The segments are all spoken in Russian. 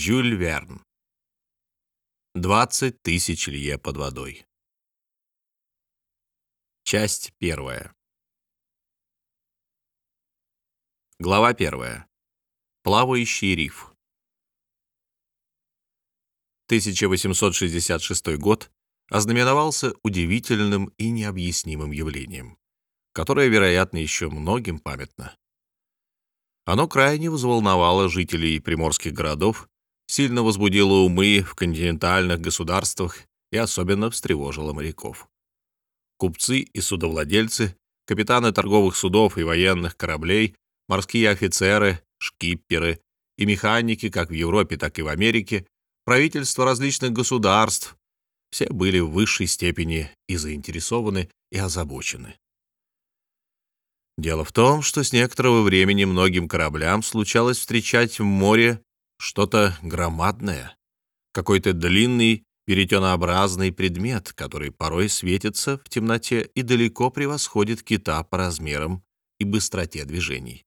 Жюль Верн. Двадцать тысяч лье под водой. Часть первая. Глава первая. Плавающий риф. 1866 год ознаменовался удивительным и необъяснимым явлением, которое, вероятно, еще многим памятно. Оно крайне взволновало жителей приморских городов сильно возбудило умы в континентальных государствах и особенно встревожило моряков. Купцы и судовладельцы, капитаны торговых судов и военных кораблей, морские офицеры, шкипперы и механики как в Европе, так и в Америке, правительства различных государств, все были в высшей степени и заинтересованы, и озабочены. Дело в том, что с некоторого времени многим кораблям случалось встречать в море что-то громадное, какой-то длинный веретенообразный предмет, который порой светится в темноте и далеко превосходит кита по размерам и быстроте движений.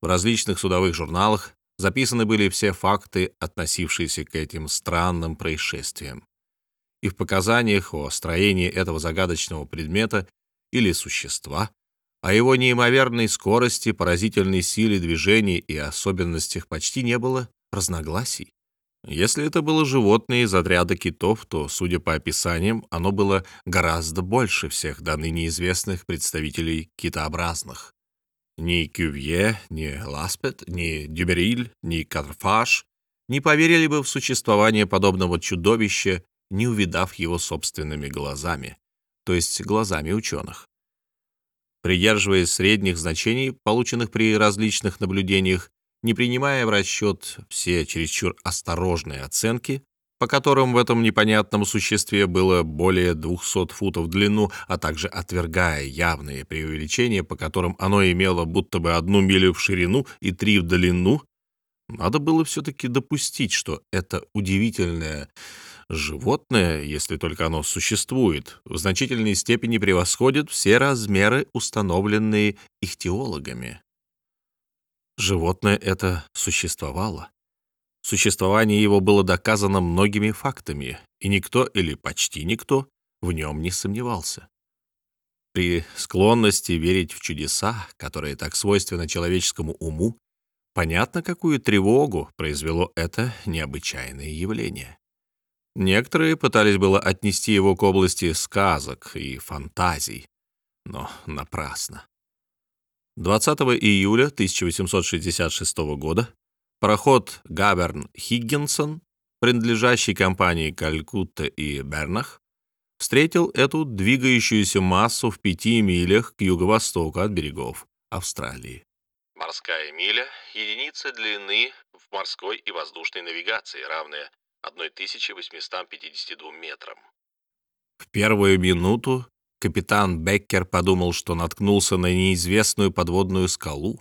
В различных судовых журналах записаны были все факты, относившиеся к этим странным происшествиям. И в показаниях о строении этого загадочного предмета или существа о его неимоверной скорости, поразительной силе движений и особенностях почти не было разногласий. Если это было животное из отряда китов, то, судя по описаниям, оно было гораздо больше всех до ныне известных представителей китообразных. Ни Кювье, ни Ласпет, ни Дюбериль, ни Карфаш не поверили бы в существование подобного чудовища, не увидав его собственными глазами, то есть глазами ученых. Придерживаясь средних значений, полученных при различных наблюдениях, не принимая в расчет все чересчур осторожные оценки, по которым в этом непонятном существе было более 200 футов в длину, а также отвергая явные преувеличения, по которым оно имело будто бы одну милю в ширину и три в длину, надо было все-таки допустить, что это удивительное животное, если только оно существует, в значительной степени превосходит все размеры, установленные ихтиологами. Животное это существовало. Существование его было доказано многими фактами, и никто или почти никто в нем не сомневался. При склонности верить в чудеса, которые так свойственны человеческому уму, понятно, какую тревогу произвело это необычайное явление. Некоторые пытались было отнести его к области сказок и фантазий, но напрасно. 20 июля 1866 года пароход Гаверн Хиггинсон, принадлежащий компании Калькутта и Бернах, встретил эту двигающуюся массу в пяти милях к юго-востоку от берегов Австралии. Морская миля — единица длины в морской и воздушной навигации, равная 1852 метрам. В первую минуту капитан Беккер подумал, что наткнулся на неизвестную подводную скалу.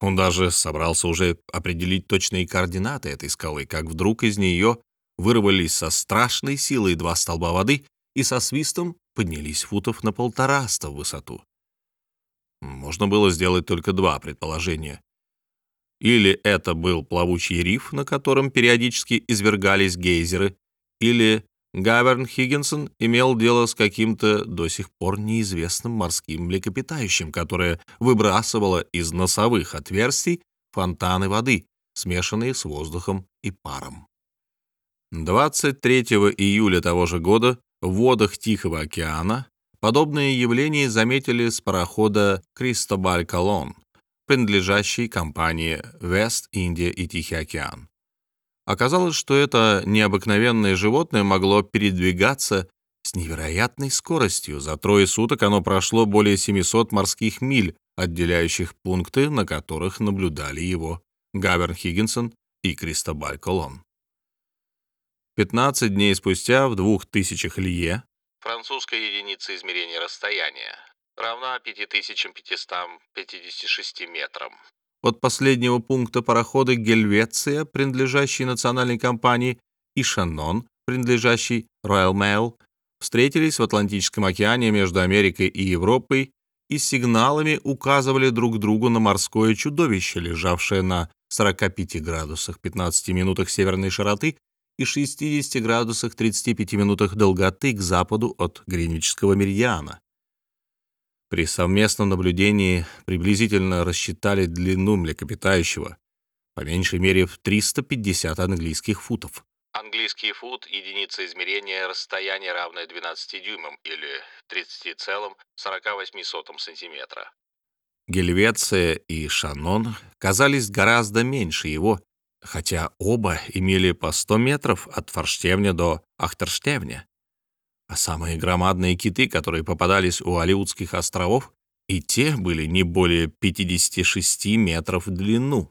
Он даже собрался уже определить точные координаты этой скалы, как вдруг из нее вырвались со страшной силой два столба воды и со свистом поднялись футов на полтораста в высоту. Можно было сделать только два предположения. Или это был плавучий риф, на котором периодически извергались гейзеры, или Гаверн Хиггинсон имел дело с каким-то до сих пор неизвестным морским млекопитающим, которое выбрасывало из носовых отверстий фонтаны воды, смешанные с воздухом и паром. 23 июля того же года в водах Тихого океана подобные явления заметили с парохода «Кристобаль Колон», принадлежащей компании «Вест, Индия и Тихий океан». Оказалось, что это необыкновенное животное могло передвигаться с невероятной скоростью. За трое суток оно прошло более 700 морских миль, отделяющих пункты, на которых наблюдали его Гаверн Хиггинсон и Кристобаль Колон. 15 дней спустя в двух тысячах лье, французская единица измерения расстояния, равна 5556 метрам. От последнего пункта пароходы Гельвеция, принадлежащие национальной компании, и Шаннон, принадлежащий Royal Mail, встретились в Атлантическом океане между Америкой и Европой и сигналами указывали друг другу на морское чудовище, лежавшее на 45 градусах 15 минутах северной широты и 60 градусах 35 минутах долготы к западу от Гринвичского меридиана. При совместном наблюдении приблизительно рассчитали длину млекопитающего, по меньшей мере в 350 английских футов. Английский фут — единица измерения расстояния, равное 12 дюймам или 30,48 сантиметра. Гельвеция и Шанон казались гораздо меньше его, хотя оба имели по 100 метров от форштевня до ахтерштевня. А самые громадные киты, которые попадались у Алиутских островов, и те были не более 56 метров в длину.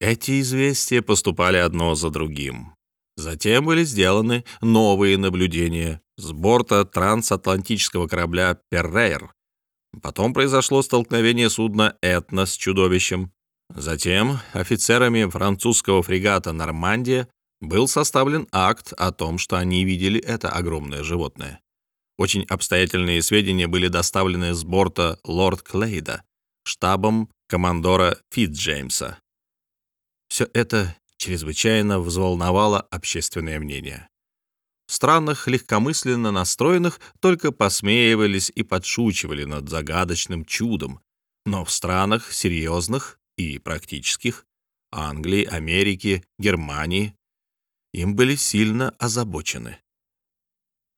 Эти известия поступали одно за другим. Затем были сделаны новые наблюдения с борта трансатлантического корабля «Перрейр». Потом произошло столкновение судна «Этна» с чудовищем. Затем офицерами французского фрегата «Нормандия» был составлен акт о том, что они видели это огромное животное. Очень обстоятельные сведения были доставлены с борта «Лорд Клейда» штабом командора Фитджеймса. Все это чрезвычайно взволновало общественное мнение. В странах легкомысленно настроенных только посмеивались и подшучивали над загадочным чудом, но в странах серьезных и практических Англии, Америки, Германии им были сильно озабочены.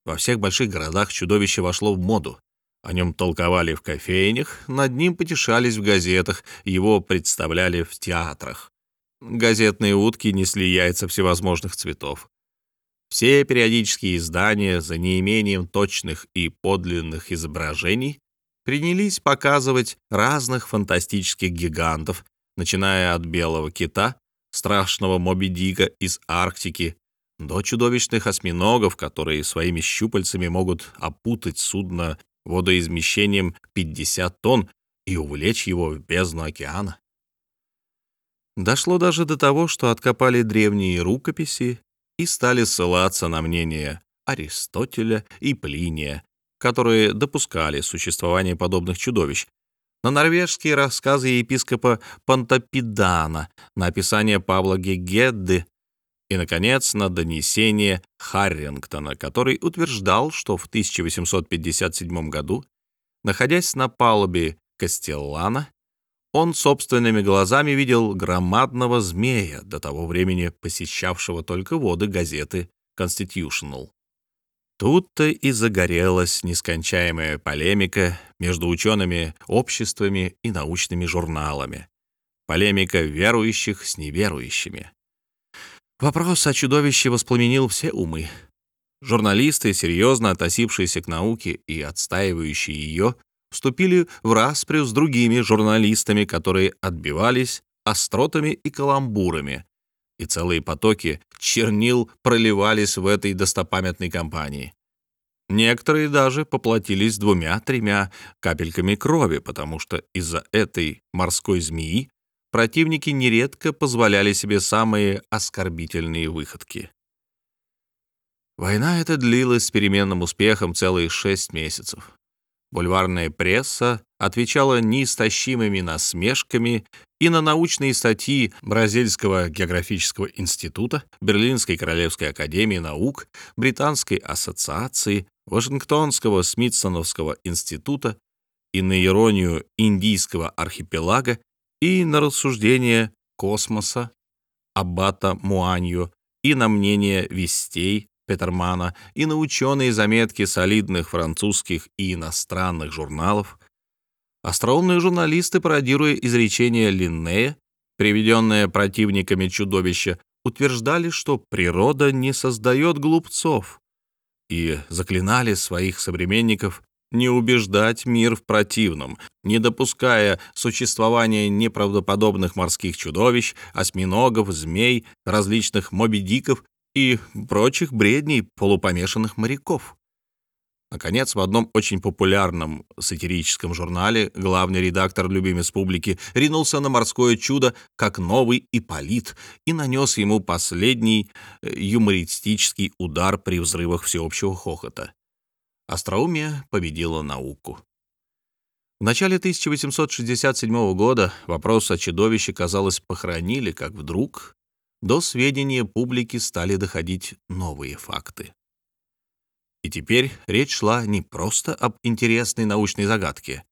Во всех больших городах чудовище вошло в моду. О нем толковали в кофейнях, над ним потешались в газетах, его представляли в театрах. Газетные утки несли яйца всевозможных цветов. Все периодические издания, за неимением точных и подлинных изображений, принялись показывать разных фантастических гигантов, начиная от белого кита, страшного Моби Дика из Арктики, до чудовищных осьминогов, которые своими щупальцами могут опутать судно водоизмещением 50 тонн и увлечь его в бездну океана. Дошло даже до того, что откопали древние рукописи и стали ссылаться на мнение Аристотеля и Плиния, которые допускали существование подобных чудовищ, на норвежские рассказы епископа Пантопидана, на описание Павла Гегедды и, наконец, на донесение Харрингтона, который утверждал, что в 1857 году, находясь на палубе Кастеллана, он собственными глазами видел громадного змея, до того времени посещавшего только воды газеты «Constitutional». Тут-то и загорелась нескончаемая полемика между учеными обществами и научными журналами. Полемика верующих с неверующими. Вопрос о чудовище воспламенил все умы. Журналисты, серьезно относившиеся к науке и отстаивающие ее, вступили в распрю с другими журналистами, которые отбивались остротами и каламбурами, и целые потоки чернил проливались в этой достопамятной кампании. Некоторые даже поплатились двумя-тремя капельками крови, потому что из-за этой морской змеи противники нередко позволяли себе самые оскорбительные выходки. Война эта длилась с переменным успехом целые шесть месяцев. Бульварная пресса отвечала неистощимыми насмешками и на научные статьи Бразильского географического института, Берлинской Королевской академии наук, Британской ассоциации, Вашингтонского Смитсоновского института и на иронию Индийского архипелага и на рассуждения космоса Аббата Муанью и на мнение вестей Петермана и на ученые заметки солидных французских и иностранных журналов, остроумные журналисты, пародируя изречение Линнея, приведенное противниками чудовища, утверждали, что природа не создает глупцов, и заклинали своих современников не убеждать мир в противном, не допуская существования неправдоподобных морских чудовищ, осьминогов, змей, различных мобидиков и прочих бредней полупомешанных моряков. Наконец, в одном очень популярном сатирическом журнале главный редактор «Любимец публики» ринулся на морское чудо как новый Ипполит и нанес ему последний э, юмористический удар при взрывах всеобщего хохота. Остроумие победило науку. В начале 1867 года вопрос о чудовище, казалось, похоронили, как вдруг до сведения публики стали доходить новые факты. И теперь речь шла не просто об интересной научной загадке,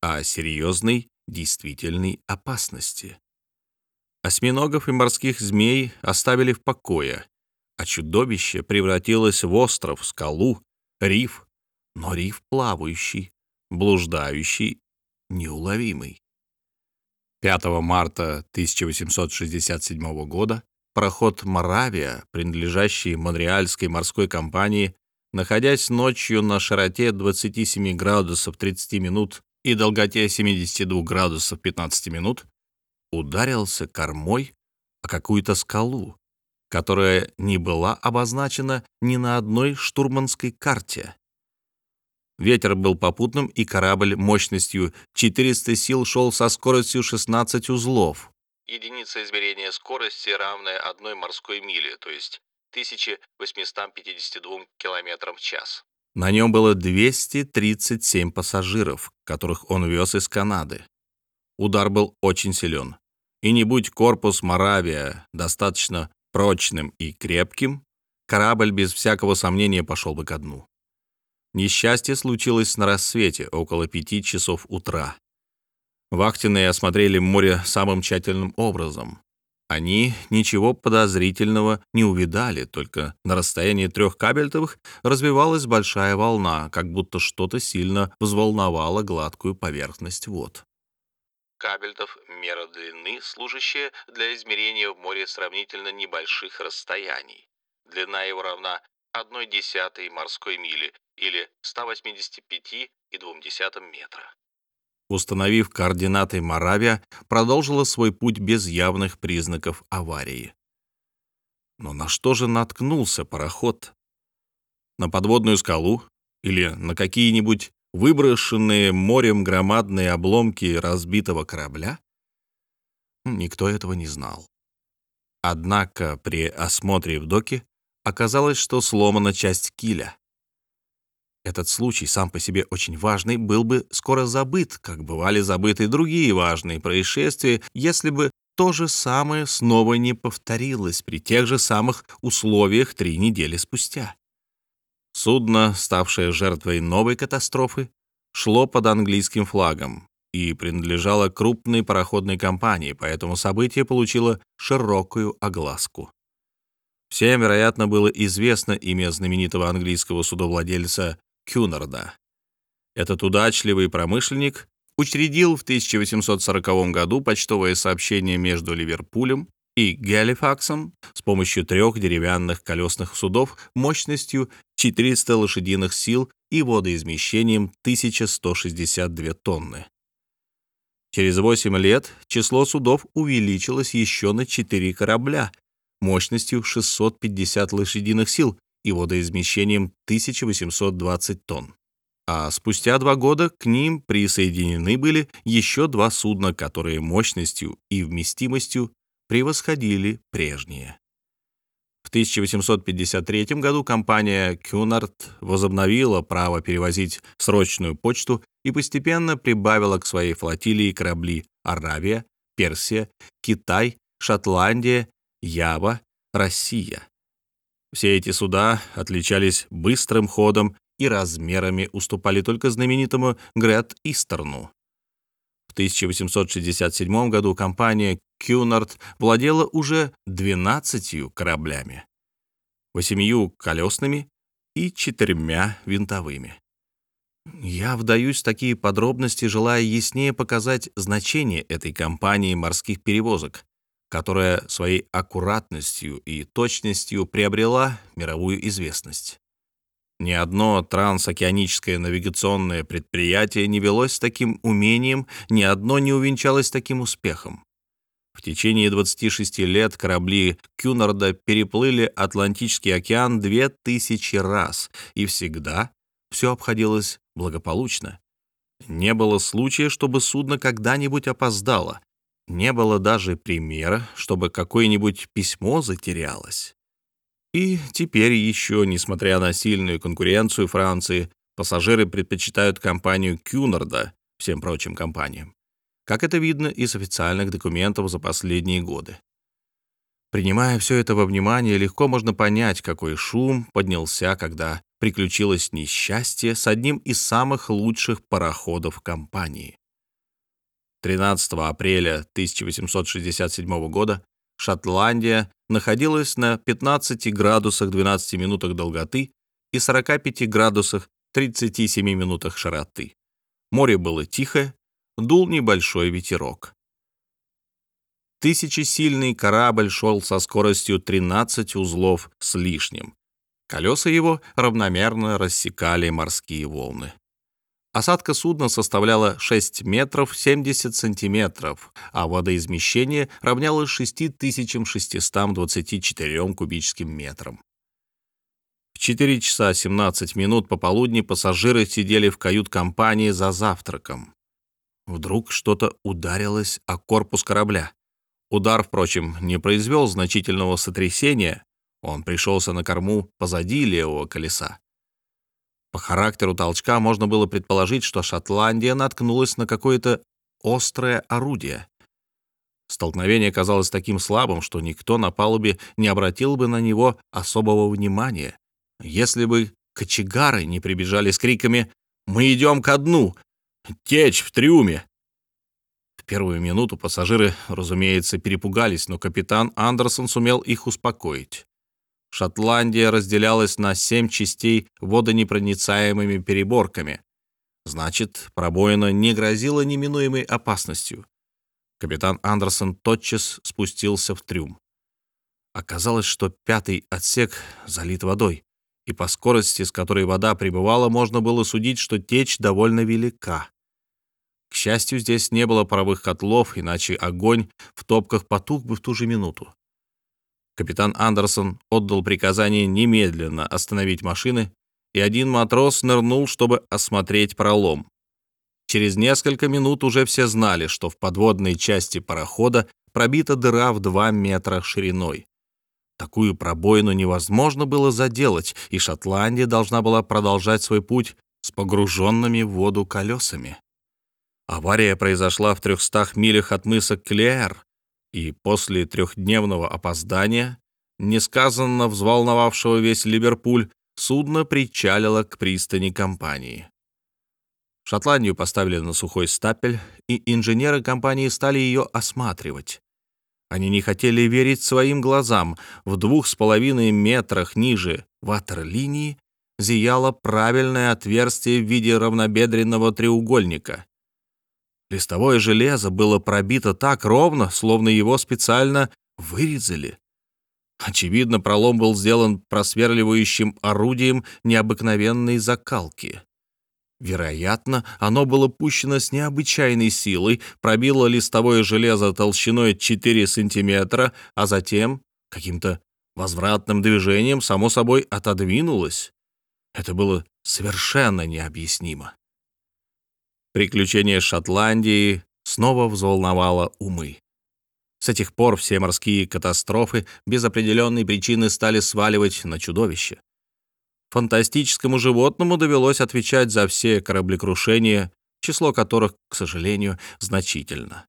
а о серьезной, действительной опасности. Осьминогов и морских змей оставили в покое, а чудовище превратилось в остров, скалу, риф, но риф плавающий, блуждающий, неуловимый. 5 марта 1867 года пароход «Моравия», принадлежащий Монреальской морской компании, находясь ночью на широте 27 градусов 30 минут и долготе 72 градусов 15 минут, ударился кормой о какую-то скалу, которая не была обозначена ни на одной штурманской карте. Ветер был попутным, и корабль мощностью 400 сил шел со скоростью 16 узлов. Единица измерения скорости, равная одной морской миле, то есть 1852 км в час. На нем было 237 пассажиров, которых он вез из Канады. Удар был очень силен. И не будь корпус Моравия достаточно прочным и крепким, корабль без всякого сомнения пошел бы ко дну. Несчастье случилось на рассвете, около пяти часов утра. Вахтенные осмотрели море самым тщательным образом. Они ничего подозрительного не увидали, только на расстоянии трех кабельтовых развивалась большая волна, как будто что-то сильно взволновало гладкую поверхность вод. Кабельтов — мера длины, служащая для измерения в море сравнительно небольших расстояний. Длина его равна 1 десятой морской мили или 185,2 метра установив координаты Моравия, продолжила свой путь без явных признаков аварии. Но на что же наткнулся пароход? На подводную скалу или на какие-нибудь выброшенные морем громадные обломки разбитого корабля? Никто этого не знал. Однако при осмотре в доке оказалось, что сломана часть киля. Этот случай, сам по себе очень важный, был бы скоро забыт, как бывали забыты другие важные происшествия, если бы то же самое снова не повторилось при тех же самых условиях три недели спустя. Судно, ставшее жертвой новой катастрофы, шло под английским флагом и принадлежало крупной пароходной компании, поэтому событие получило широкую огласку. Всем, вероятно, было известно имя знаменитого английского судовладельца Кюнарда. Этот удачливый промышленник учредил в 1840 году почтовое сообщение между Ливерпулем и Галифаксом с помощью трех деревянных колесных судов мощностью 400 лошадиных сил и водоизмещением 1162 тонны. Через 8 лет число судов увеличилось еще на 4 корабля мощностью 650 лошадиных сил и водоизмещением 1820 тонн. А спустя два года к ним присоединены были еще два судна, которые мощностью и вместимостью превосходили прежние. В 1853 году компания Кюнард возобновила право перевозить срочную почту и постепенно прибавила к своей флотилии корабли Аравия, Персия, Китай, Шотландия, Ява, Россия. Все эти суда отличались быстрым ходом и размерами уступали только знаменитому Грет Истерну. В 1867 году компания Кюнард владела уже 12 кораблями, восемью колесными и четырьмя винтовыми. Я вдаюсь в такие подробности, желая яснее показать значение этой компании морских перевозок, которая своей аккуратностью и точностью приобрела мировую известность. Ни одно трансокеаническое навигационное предприятие не велось с таким умением, ни одно не увенчалось таким успехом. В течение 26 лет корабли Кюнарда переплыли Атлантический океан 2000 раз, и всегда все обходилось благополучно. Не было случая, чтобы судно когда-нибудь опоздало. Не было даже примера, чтобы какое-нибудь письмо затерялось. И теперь еще, несмотря на сильную конкуренцию Франции, пассажиры предпочитают компанию Кюнарда всем прочим компаниям, как это видно из официальных документов за последние годы. Принимая все это во внимание, легко можно понять, какой шум поднялся, когда приключилось несчастье с одним из самых лучших пароходов компании. 13 апреля 1867 года Шотландия находилась на 15 градусах 12 минутах долготы и 45 градусах 37 минутах широты. Море было тихое, дул небольшой ветерок. Тысячесильный корабль шел со скоростью 13 узлов с лишним. Колеса его равномерно рассекали морские волны. Осадка судна составляла 6 метров 70 сантиметров, а водоизмещение равнялось 6624 кубическим метрам. В 4 часа 17 минут пополудни пассажиры сидели в кают-компании за завтраком. Вдруг что-то ударилось о корпус корабля. Удар, впрочем, не произвел значительного сотрясения, он пришелся на корму позади левого колеса. По характеру толчка можно было предположить, что Шотландия наткнулась на какое-то острое орудие. Столкновение казалось таким слабым, что никто на палубе не обратил бы на него особого внимания, если бы кочегары не прибежали с криками «Мы идем ко дну! Течь в трюме!» В первую минуту пассажиры, разумеется, перепугались, но капитан Андерсон сумел их успокоить. Шотландия разделялась на семь частей водонепроницаемыми переборками. Значит, пробоина не грозила неминуемой опасностью. Капитан Андерсон тотчас спустился в трюм. Оказалось, что пятый отсек залит водой, и по скорости, с которой вода прибывала, можно было судить, что течь довольно велика. К счастью, здесь не было паровых котлов, иначе огонь в топках потух бы в ту же минуту. Капитан Андерсон отдал приказание немедленно остановить машины, и один матрос нырнул, чтобы осмотреть пролом. Через несколько минут уже все знали, что в подводной части парохода пробита дыра в 2 метра шириной. Такую пробоину невозможно было заделать, и Шотландия должна была продолжать свой путь с погруженными в воду колесами. Авария произошла в 300 милях от мыса Клеер, и после трехдневного опоздания, несказанно взволновавшего весь Ливерпуль, судно причалило к пристани компании. Шотландию поставили на сухой стапель, и инженеры компании стали ее осматривать. Они не хотели верить своим глазам. В двух с половиной метрах ниже ватерлинии зияло правильное отверстие в виде равнобедренного треугольника. Листовое железо было пробито так ровно, словно его специально вырезали. Очевидно, пролом был сделан просверливающим орудием необыкновенной закалки. Вероятно, оно было пущено с необычайной силой, пробило листовое железо толщиной 4 сантиметра, а затем каким-то возвратным движением, само собой, отодвинулось. Это было совершенно необъяснимо. Приключение Шотландии снова взволновало умы. С этих пор все морские катастрофы без определенной причины стали сваливать на чудовище. Фантастическому животному довелось отвечать за все кораблекрушения, число которых, к сожалению, значительно.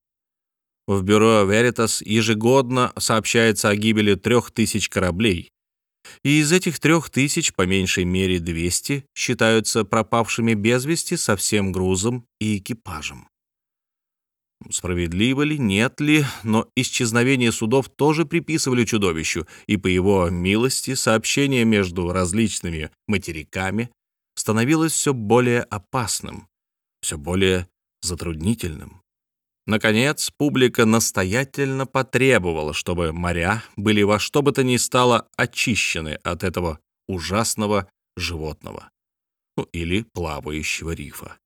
В бюро Veritas ежегодно сообщается о гибели трех тысяч кораблей, и из этих трех тысяч по меньшей мере 200 считаются пропавшими без вести со всем грузом и экипажем. Справедливо ли, нет ли, но исчезновение судов тоже приписывали чудовищу, и по его милости сообщение между различными материками становилось все более опасным, все более затруднительным. Наконец, публика настоятельно потребовала, чтобы моря были во что бы то ни стало очищены от этого ужасного животного, ну или плавающего рифа.